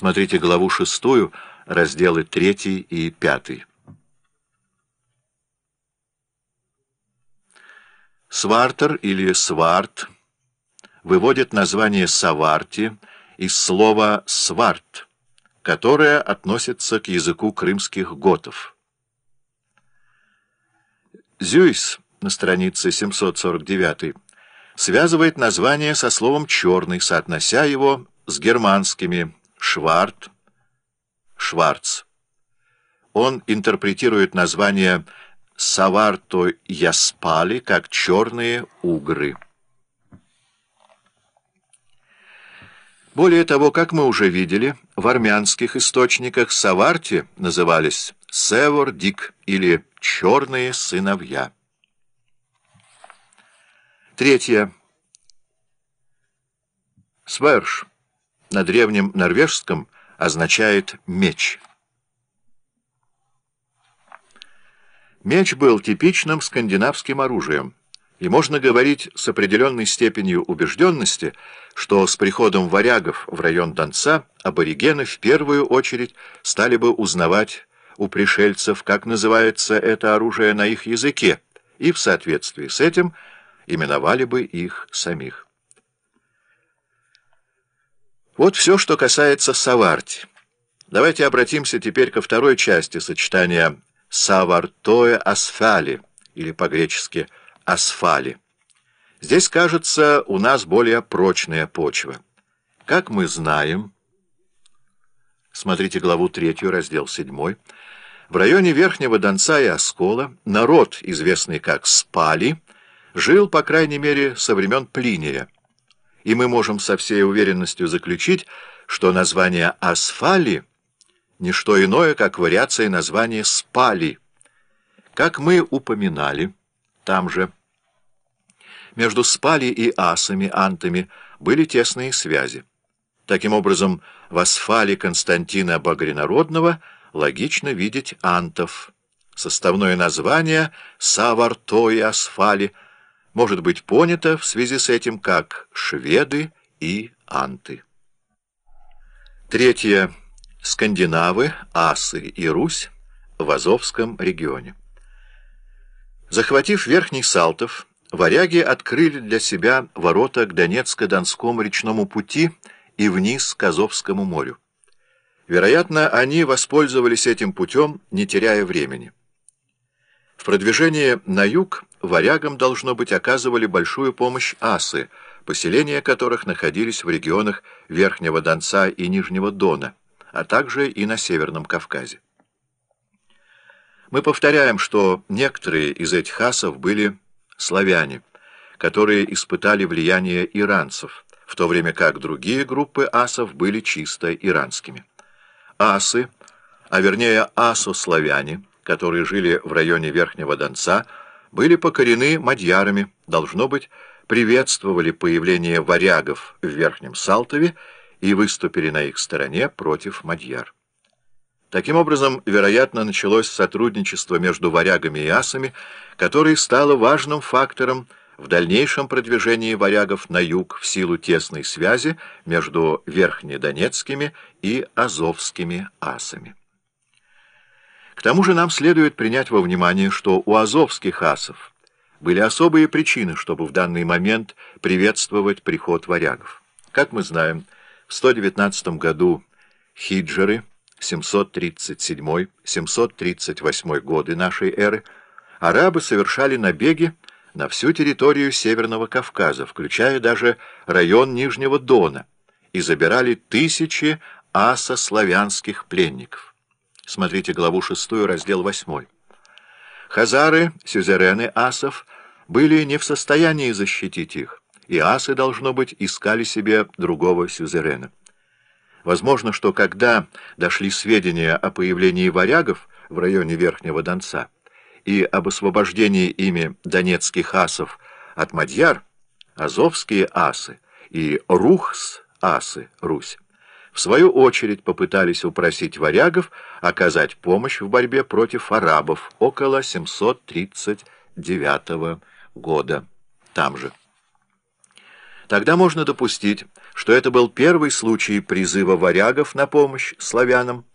Смотрите главу шестую, разделы третий и пятый. Свартер или сварт выводит название Саварти из слова «сварт», которое относится к языку крымских готов. Зюйс на странице 749 связывает название со словом «черный», соотнося его с германскими «шварт», «шварц». Он интерпретирует название «саварто яспали» как «черные угры». Более того, как мы уже видели, в армянских источниках Саварти назывались Севор-Дик или «черные сыновья». Третье. Сверш на древнем норвежском означает «меч». Меч был типичным скандинавским оружием, и можно говорить с определенной степенью убежденности, что с приходом варягов в район Донца аборигены в первую очередь стали бы узнавать у пришельцев, как называется это оружие на их языке, и в соответствии с этим – именовали бы их самих. Вот все, что касается Саварти. Давайте обратимся теперь ко второй части сочетания «савартоэ асфали» или по-гречески «асфали». Здесь, кажется, у нас более прочная почва. Как мы знаем, смотрите главу 3, раздел 7, в районе Верхнего Донца и Оскола народ, известный как Спали, жил, по крайней мере, со времен Плиния. И мы можем со всей уверенностью заключить, что название «Асфали» — не что иное, как вариация названия «Спали». Как мы упоминали, там же, между Спали и Асами, антами, были тесные связи. Таким образом, в Асфале Константина Багринародного логично видеть антов. Составное название «Савартой Асфали» — может быть понято в связи с этим как шведы и анты. Третье. Скандинавы, асы и Русь в Азовском регионе. Захватив Верхний Салтов, варяги открыли для себя ворота к Донецко-Донскому речному пути и вниз к Азовскому морю. Вероятно, они воспользовались этим путем, не теряя времени. В продвижении на юг варягам, должно быть, оказывали большую помощь асы, поселения которых находились в регионах Верхнего Донца и Нижнего Дона, а также и на Северном Кавказе. Мы повторяем, что некоторые из этих асов были славяне, которые испытали влияние иранцев, в то время как другие группы асов были чисто иранскими. Асы, а вернее асославяне, которые жили в районе Верхнего Донца, были покорены мадьярами, должно быть, приветствовали появление варягов в Верхнем Салтове и выступили на их стороне против мадьяр. Таким образом, вероятно, началось сотрудничество между варягами и асами, которое стало важным фактором в дальнейшем продвижении варягов на юг в силу тесной связи между верхнедонецкими и азовскими асами. К тому же нам следует принять во внимание, что у азовских асов были особые причины, чтобы в данный момент приветствовать приход варягов. Как мы знаем, в 119 году хиджеры 737-738 годы нашей эры арабы совершали набеги на всю территорию Северного Кавказа, включая даже район Нижнего Дона, и забирали тысячи асославянских пленников. Смотрите главу 6, раздел 8. Хазары, сюзерены асов, были не в состоянии защитить их, и асы, должно быть, искали себе другого сюзерена. Возможно, что когда дошли сведения о появлении варягов в районе Верхнего Донца и об освобождении ими донецких асов от мадьяр, азовские асы и рухс асы, Русь, в свою очередь попытались упросить варягов оказать помощь в борьбе против арабов около 739 года. Там же. Тогда можно допустить, что это был первый случай призыва варягов на помощь славянам,